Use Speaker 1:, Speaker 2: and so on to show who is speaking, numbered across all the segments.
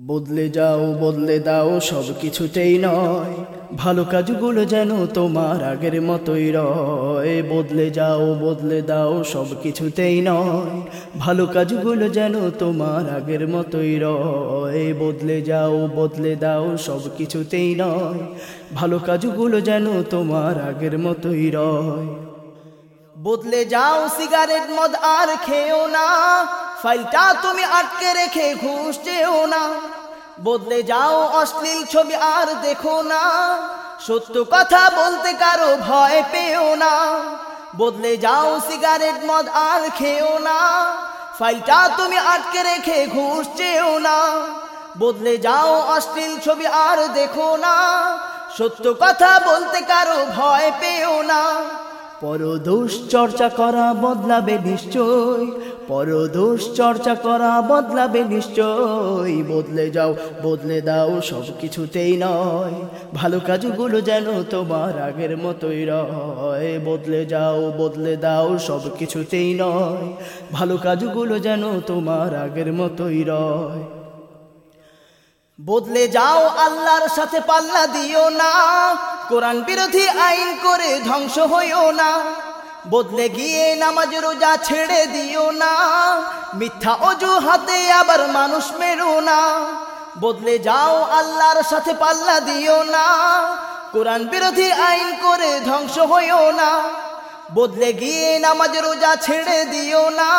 Speaker 1: বদলে যাও, বদলে দাও, সব কিছুতেই নয়। ভালো কাজগুলো যেন তোমার আগের মতোই রয়। বদলে যাও, বদলে দাও, সব কিছুতেই নয়। ভালো কাজগুলো যেন তোমার আগের মতোই রয়। বদলে যাও, বদলে দাও, সব কিছুতেই নয়। ভালো কাজগুলো যেন তোমার আগের মতোই রয়। বদলে যাও, সিগারেট মদ আর খেও না। ফাইলটা তুমি আটকে রেখে ঘুষ চেও না। বদলে যাও অশ্লীল ছবি আর দেখো না। সত্য কথা বলতে কারও ভয় পেও না। বদলে যাও সিগারেট, মদ আর খেও না। ফাইলটা তুমি আটকে রেখে ঘুষ চেও না। বদলে যাও অশ্লীল ছবি আর দেখো না। সত্য কথা বলতে কারও ভয় পেও পরদোষ চর্চা করা বদলাবে নিশ্চয় পরদোষ চর্চা করা বদলাবে নিশ্চয়। বদলে যাও, বদলে দাও, সব কিছুতেই নয়। ভালো কাজগুলো যেন তোমার আগের মতোই রয়। বদলে যাও, বদলে দাও, সব কিছুতেই নয়। ভালো কাজগুলো যেন তোমার আগের মতোই রয়। বদলে যাও, আল্লাহর সাথে পাল্লা দিও না। কোরআন বিরোধী আইন করে ধ্বংস হইও না। বদলে গিয়ে নামাজ রোজা ছেড়ে দিও না। মিথ্যা অজুহাতে আবার মানুষ মেরো না। বদলে যাও আল্লাহর সাথে পাল্লা দিও না। কোরআন বিরোধী আইন করে ধ্বংস হইও না। বদলে গিয়ে নামাজ রোজা ছেড়ে দিও না।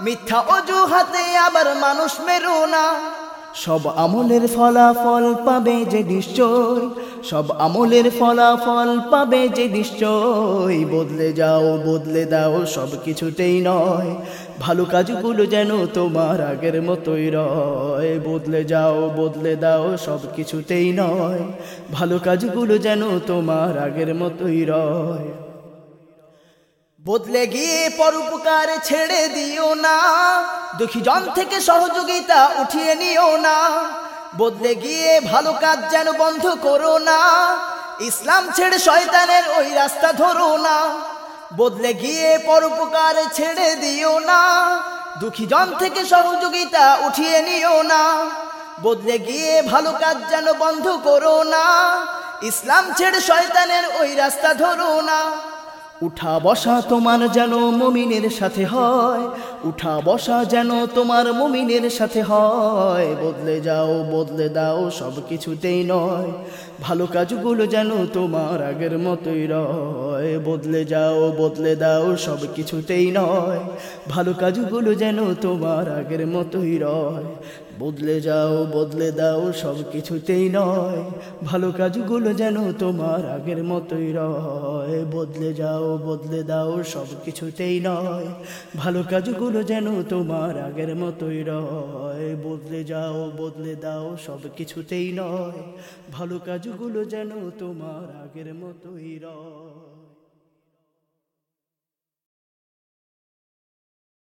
Speaker 1: মিথ্যা অজুহাতে আবার মানুষ মেরো না। সব আমলের ফলাফল পাবে যে নিশ্চয়, সব আমলের ফলাফল পাবে যে নিশ্চয়। বদলে যাও, বদলে দাও, সব কিছুতেই নয়। ভালো কাজগুলো যেন তোমার আগের মতোই রয়। বদলে যাও, বদলে দাও, সব কিছুতেই নয়। ভালো কাজগুলো যেন তোমার আগের মতোই রয়। বদলে গিয়ে পরোপকার ছেড়ে দিও না। দুঃখী জন থেকে সহযোগিতা উঠিয়ে নিও না। বদলে গিয়ে ভালো কাজ যেন বন্ধ করো না। ইসলাম ছেড়ে শয়তানের ওই রাস্তা ধরো না। বদলে গিয়ে পরোপকার ছেড়ে দিও না। দুঃখী জন থেকে সহযোগিতা উঠিয়ে নিও না। বদলে গিয়ে ভালো কাজ যেন বন্ধ করো না। ইসলাম ছেড়ে শয়তানের ওই রাস্তা ধরো না। উঠা বসা তোমার যেন মমিনের সাথে হয়। উঠা বসা যেন তোমার মমিনের সাথে হয়। বদলে যাও, বদলে দাও সব কিছুতেই নয়। ভালো কাজগুলো যেন তোমার আগের মতোই রয়। বদলে যাও, বদলে দাও সব কিছুতেই নয়। ভালো কাজগুলো যেন তোমার আগের মতোই রয়। বদলে যাও, বদলে দাও সব কিছুতেই নয়। ভালো কাজগুলো যেন তোমার আগের মতোই রয়। বদলে যাও, বদলে দাও সব কিছুতেই নয়। ভালো কাজগুলো যেন তোমার আগের মতোই রয়। বদলে যাও, বদলে দাও, সব কিছুতেই নয়। ভালো কাজগুলো যেন তোমার আগের মতোই রয়।